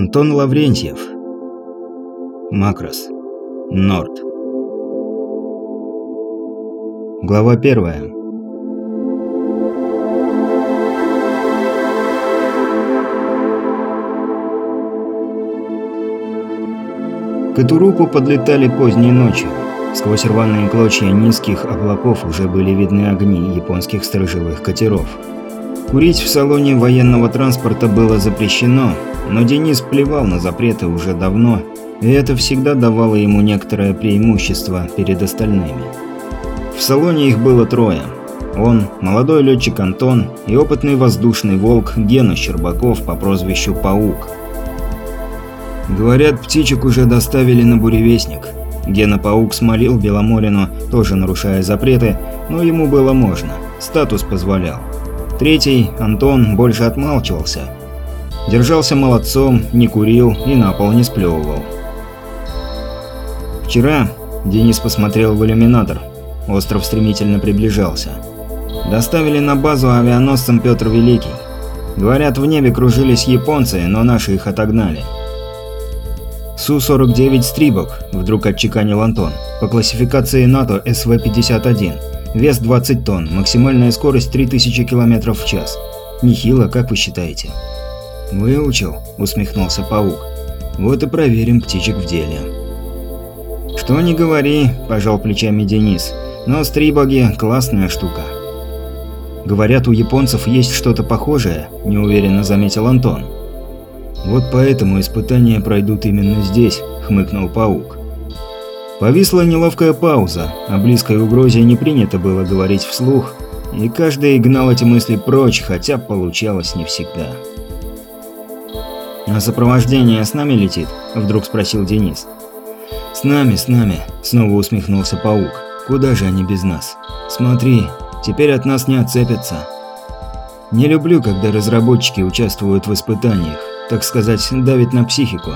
Антон Лаврентьев Макрос Норд Глава первая К Этурупу подлетали поздней ночью. Сквозь рваные клочья низких облаков уже были видны огни японских сторожевых катеров. Курить в салоне военного транспорта было запрещено, но Денис плевал на запреты уже давно, и это всегда давало ему некоторое преимущество перед остальными. В салоне их было трое. Он, молодой летчик Антон и опытный воздушный волк Гена Щербаков по прозвищу Паук. Говорят, птичек уже доставили на буревестник. Гена Паук смолил Беломорину, тоже нарушая запреты, но ему было можно, статус позволял. Третий, Антон, больше отмалчивался. Держался молодцом, не курил и на пол не сплевывал. Вчера Денис посмотрел в иллюминатор. Остров стремительно приближался. Доставили на базу авианосцем Петр Великий. Говорят, в небе кружились японцы, но наши их отогнали. Су-49 «Стрибок», вдруг отчеканил Антон. По классификации НАТО СВ-51. Вес 20 тонн, максимальная скорость 3000 км в час. Нехило, как вы считаете? «Выучил», — усмехнулся паук. «Вот и проверим птичек в деле». «Что не говори», – пожал плечами Денис, – «но стрибоги – классная штука». «Говорят, у японцев есть что-то похожее», – неуверенно заметил Антон. «Вот поэтому испытания пройдут именно здесь», – хмыкнул паук. Повисла неловкая пауза, о близкой угрозе не принято было говорить вслух, и каждый гнал эти мысли прочь, хотя получалось не всегда. «А сопровождение с нами летит?» – вдруг спросил Денис. «С нами, с нами», – снова усмехнулся паук. «Куда же они без нас? Смотри, теперь от нас не отцепятся». Не люблю, когда разработчики участвуют в испытаниях, так сказать, давит на психику.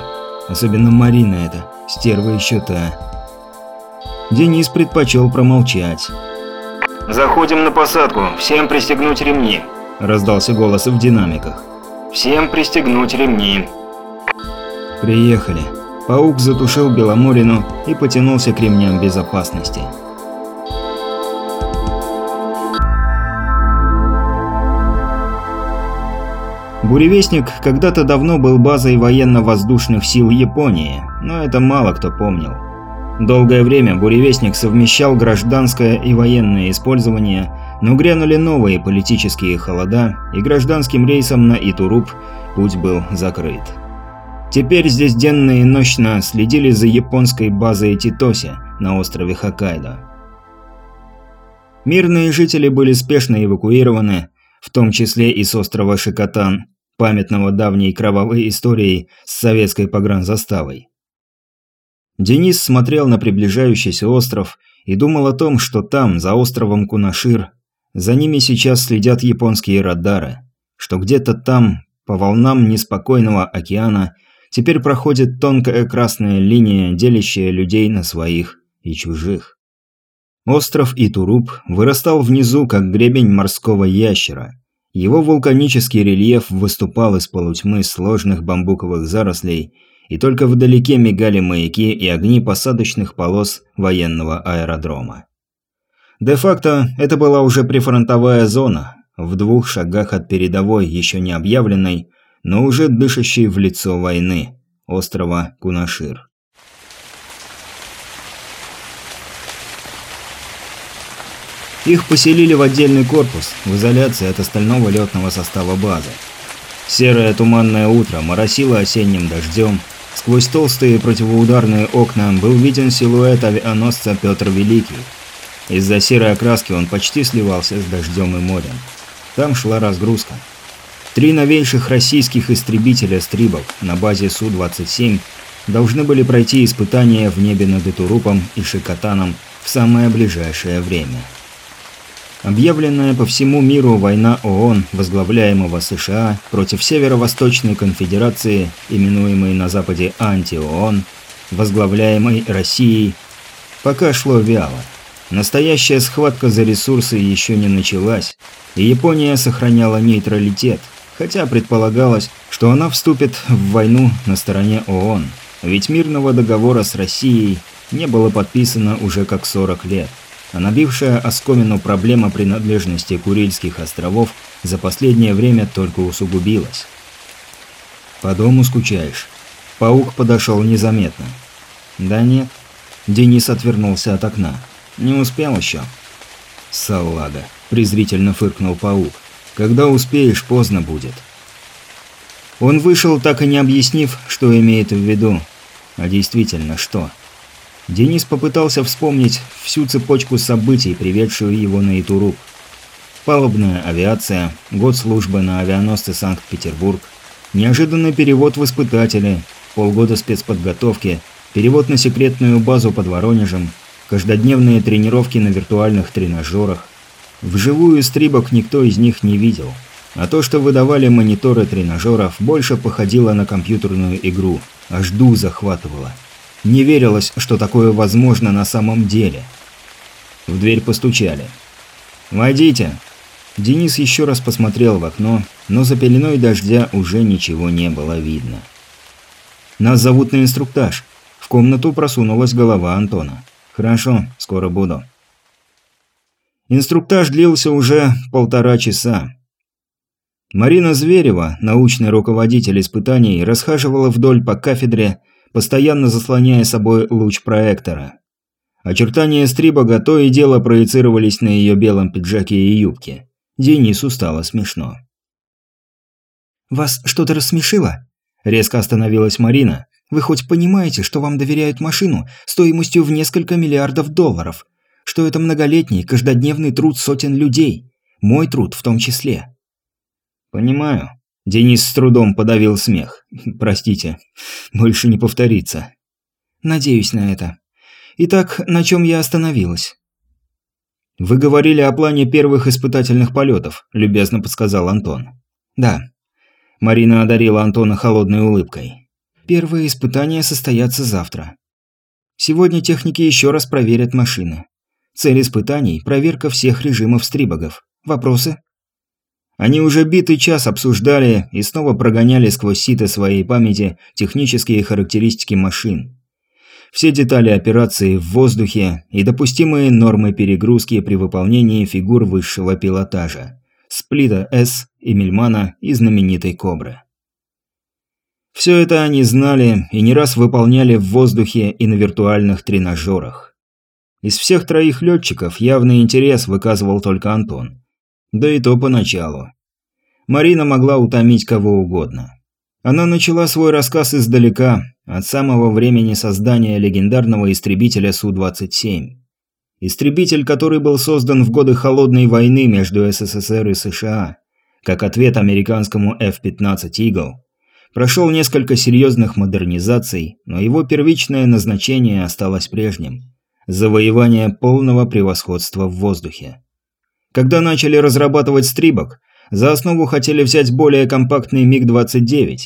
Особенно Марина эта, стерва еще та. Денис предпочел промолчать. «Заходим на посадку, всем пристегнуть ремни», – раздался голос в динамиках. «Всем пристегнуть ремни». «Приехали». Паук затушил Беломорину и потянулся к ремням безопасности. Буревестник когда-то давно был базой военно-воздушных сил Японии, но это мало кто помнил. Долгое время Буревестник совмещал гражданское и военное использование, но грянули новые политические холода, и гражданским рейсом на Итуруп путь был закрыт. Теперь здесь денно и ночно следили за японской базой Титоси на острове Хоккайдо. Мирные жители были спешно эвакуированы, в том числе и с острова Шикотан, памятного давней кровавой историей с советской погранзаставой. Денис смотрел на приближающийся остров и думал о том, что там, за островом Кунашир, за ними сейчас следят японские радары, что где-то там, по волнам неспокойного океана, теперь проходит тонкая красная линия, делящая людей на своих и чужих. Остров Итуруп вырастал внизу, как гребень морского ящера. Его вулканический рельеф выступал из полутьмы сложных бамбуковых зарослей, и только вдалеке мигали маяки и огни посадочных полос военного аэродрома. Де-факто, это была уже прифронтовая зона, в двух шагах от передовой, еще не объявленной, но уже дышащей в лицо войны, острова Кунашир. Их поселили в отдельный корпус, в изоляции от остального летного состава базы. Серое туманное утро моросило осенним дождем, Сквозь толстые противоударные окна был виден силуэт авианосца Петр Великий. Из-за серой окраски он почти сливался с дождем и морем. Там шла разгрузка. Три новейших российских истребителя «Стрибов» на базе Су-27 должны были пройти испытания в небе над Итурупом и Шикотаном в самое ближайшее время. Объявленная по всему миру война ООН, возглавляемого США, против Северо-Восточной конфедерации, именуемой на Западе анти-ООН, возглавляемой Россией, пока шло вяло. Настоящая схватка за ресурсы еще не началась, и Япония сохраняла нейтралитет, хотя предполагалось, что она вступит в войну на стороне ООН, ведь мирного договора с Россией не было подписано уже как 40 лет а набившая оскомину проблема принадлежности Курильских островов за последнее время только усугубилась. «По дому скучаешь?» Паук подошел незаметно. «Да нет». Денис отвернулся от окна. «Не успел еще». «Салага», – презрительно фыркнул паук. «Когда успеешь, поздно будет». Он вышел, так и не объяснив, что имеет в виду. А действительно, что? Денис попытался вспомнить всю цепочку событий, приведшую его на Итуруп. Палубная авиация, год службы на авианосце Санкт-Петербург, неожиданный перевод в испытатели, полгода спецподготовки, перевод на секретную базу под Воронежем, каждодневные тренировки на виртуальных тренажерах. Вживую стрибок никто из них не видел. А то, что выдавали мониторы тренажеров, больше походило на компьютерную игру, аж ду захватывало. Не верилось, что такое возможно на самом деле. В дверь постучали. «Войдите!» Денис еще раз посмотрел в окно, но за пеленой дождя уже ничего не было видно. «Нас зовут на инструктаж». В комнату просунулась голова Антона. «Хорошо, скоро буду». Инструктаж длился уже полтора часа. Марина Зверева, научный руководитель испытаний, расхаживала вдоль по кафедре, постоянно заслоняя собой луч проектора. Очертания Стрибога то и дело проецировались на ее белом пиджаке и юбке. Денису стало смешно. «Вас что-то рассмешило?» Резко остановилась Марина. «Вы хоть понимаете, что вам доверяют машину стоимостью в несколько миллиардов долларов? Что это многолетний, каждодневный труд сотен людей? Мой труд в том числе?» «Понимаю», Денис с трудом подавил смех. «Простите, больше не повторится». «Надеюсь на это. Итак, на чем я остановилась?» «Вы говорили о плане первых испытательных полетов», – любезно подсказал Антон. «Да». Марина одарила Антона холодной улыбкой. «Первые испытания состоятся завтра. Сегодня техники еще раз проверят машины. Цель испытаний – проверка всех режимов стрибогов. Вопросы?» Они уже битый час обсуждали и снова прогоняли сквозь сито своей памяти технические характеристики машин. Все детали операции в воздухе и допустимые нормы перегрузки при выполнении фигур высшего пилотажа. Сплита С, Эмильмана и знаменитой Кобры. Все это они знали и не раз выполняли в воздухе и на виртуальных тренажерах. Из всех троих летчиков явный интерес выказывал только Антон. Да и то поначалу. Марина могла утомить кого угодно. Она начала свой рассказ издалека, от самого времени создания легендарного истребителя Су-27. Истребитель, который был создан в годы Холодной войны между СССР и США, как ответ американскому F-15 Eagle, прошел несколько серьезных модернизаций, но его первичное назначение осталось прежним – завоевание полного превосходства в воздухе. Когда начали разрабатывать стрибок, за основу хотели взять более компактный МиГ-29,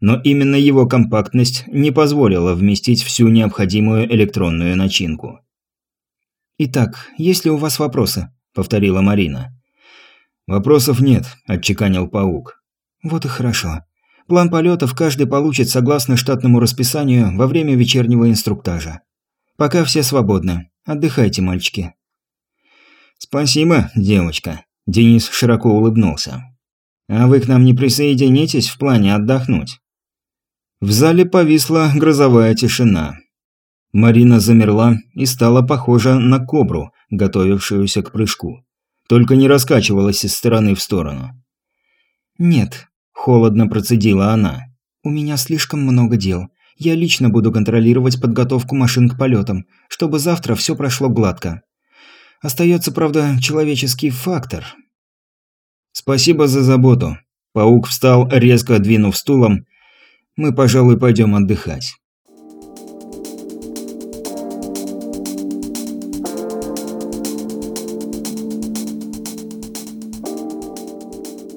но именно его компактность не позволила вместить всю необходимую электронную начинку. «Итак, есть ли у вас вопросы?» – повторила Марина. «Вопросов нет», – отчеканил паук. «Вот и хорошо. План полетов каждый получит согласно штатному расписанию во время вечернего инструктажа. Пока все свободны. Отдыхайте, мальчики. «Спасибо, девочка», – Денис широко улыбнулся. «А вы к нам не присоединитесь в плане отдохнуть?» В зале повисла грозовая тишина. Марина замерла и стала похожа на кобру, готовившуюся к прыжку. Только не раскачивалась из стороны в сторону. «Нет», – холодно процедила она. «У меня слишком много дел, Я лично буду контролировать подготовку машин к полетам, чтобы завтра все прошло гладко. Остается, правда, человеческий фактор. Спасибо за заботу. Паук встал, резко двинув стулом. Мы, пожалуй, пойдем отдыхать.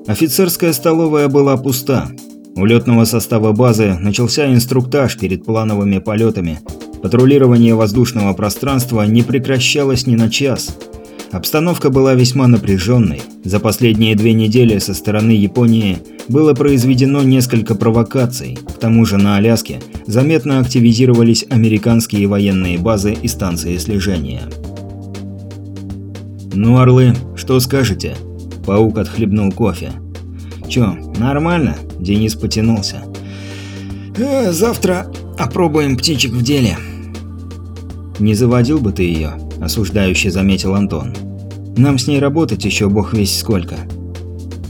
Офицерская столовая была пуста. У летного состава базы начался инструктаж перед плановыми полетами. Патрулирование воздушного пространства не прекращалось ни на час. Обстановка была весьма напряженной. За последние две недели со стороны Японии было произведено несколько провокаций. К тому же на Аляске заметно активизировались американские военные базы и станции слежения. «Ну, орлы, что скажете?» Паук отхлебнул кофе. «Чё, нормально?» Денис потянулся. Э, «Завтра опробуем птичек в деле». «Не заводил бы ты её?» – осуждающе заметил Антон. «Нам с ней работать ещё бог весь сколько».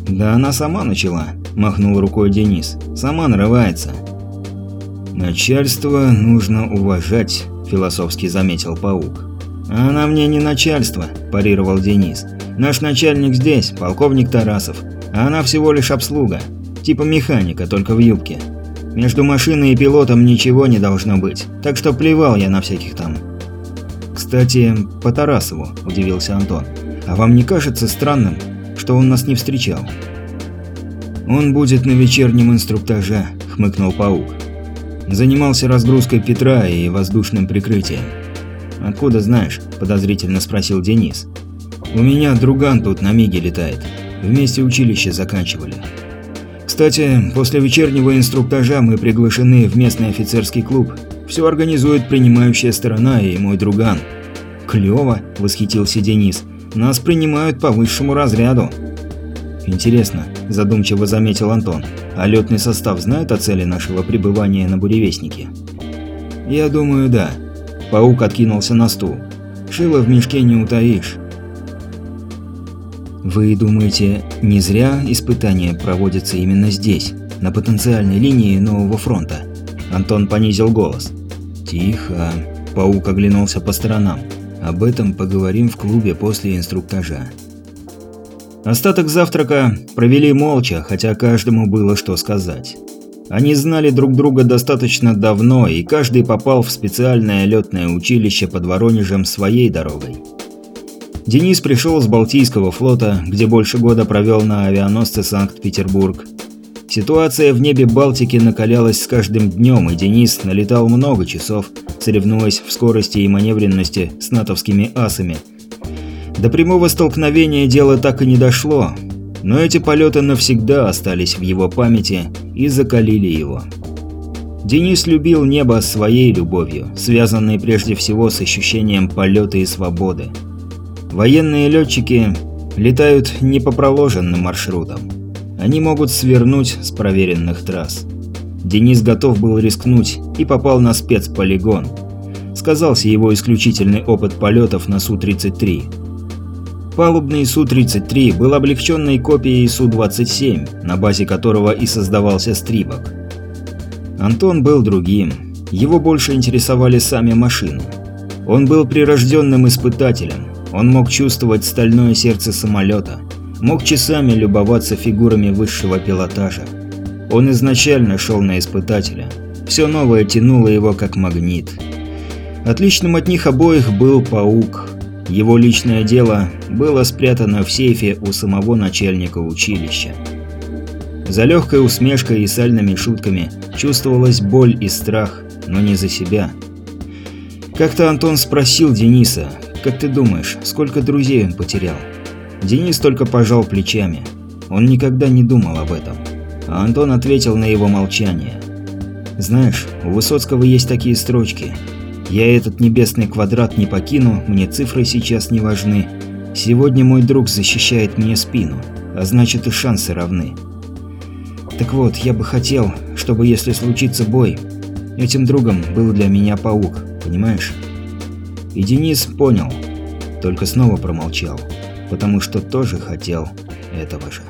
«Да она сама начала», – махнул рукой Денис. «Сама нарывается». «Начальство нужно уважать», – философски заметил Паук. «Она мне не начальство», – парировал Денис. Наш начальник здесь, полковник Тарасов, а она всего лишь обслуга. Типа механика, только в юбке. Между машиной и пилотом ничего не должно быть, так что плевал я на всяких там. «Кстати, по Тарасову», – удивился Антон. «А вам не кажется странным, что он нас не встречал?» «Он будет на вечернем инструктаже», – хмыкнул Паук. «Занимался разгрузкой Петра и воздушным прикрытием». «Откуда знаешь?» – подозрительно спросил Денис. У меня друган тут на Миге летает. Вместе училище заканчивали. Кстати, после вечернего инструктажа мы приглашены в местный офицерский клуб. Все организует принимающая сторона и мой друган. Клево, восхитился Денис. Нас принимают по высшему разряду. Интересно, задумчиво заметил Антон. А летный состав знает о цели нашего пребывания на буревестнике? Я думаю, да. Паук откинулся на стул. Шило в мешке не утаишь. Вы думаете, не зря испытания проводятся именно здесь, на потенциальной линии нового фронта? Антон понизил голос. Тихо. Паук оглянулся по сторонам. Об этом поговорим в клубе после инструктажа. Остаток завтрака провели молча, хотя каждому было что сказать. Они знали друг друга достаточно давно, и каждый попал в специальное летное училище под Воронежем своей дорогой. Денис пришел с Балтийского флота, где больше года провел на авианосце Санкт-Петербург. Ситуация в небе Балтики накалялась с каждым днем, и Денис налетал много часов, соревнуясь в скорости и маневренности с натовскими асами. До прямого столкновения дело так и не дошло, но эти полеты навсегда остались в его памяти и закалили его. Денис любил небо своей любовью, связанной прежде всего с ощущением полета и свободы. Военные летчики летают не по проложенным маршрутам. Они могут свернуть с проверенных трасс. Денис готов был рискнуть и попал на спецполигон. Сказался его исключительный опыт полетов на Су-33. Палубный Су-33 был облегченной копией Су-27, на базе которого и создавался Стрибок. Антон был другим. Его больше интересовали сами машины. Он был прирожденным испытателем, он мог чувствовать стальное сердце самолета, мог часами любоваться фигурами высшего пилотажа. Он изначально шел на испытателя. Все новое тянуло его как магнит. Отличным от них обоих был паук. Его личное дело было спрятано в сейфе у самого начальника училища. За легкой усмешкой и сальными шутками чувствовалась боль и страх, но не за себя. Как-то Антон спросил Дениса, как ты думаешь, сколько друзей он потерял? Денис только пожал плечами. Он никогда не думал об этом. А Антон ответил на его молчание. Знаешь, у Высоцкого есть такие строчки. Я этот небесный квадрат не покину, мне цифры сейчас не важны. Сегодня мой друг защищает мне спину, а значит и шансы равны. Так вот, я бы хотел, чтобы если случится бой, этим другом был для меня паук, понимаешь? И Денис понял, только снова промолчал, потому что тоже хотел этого же.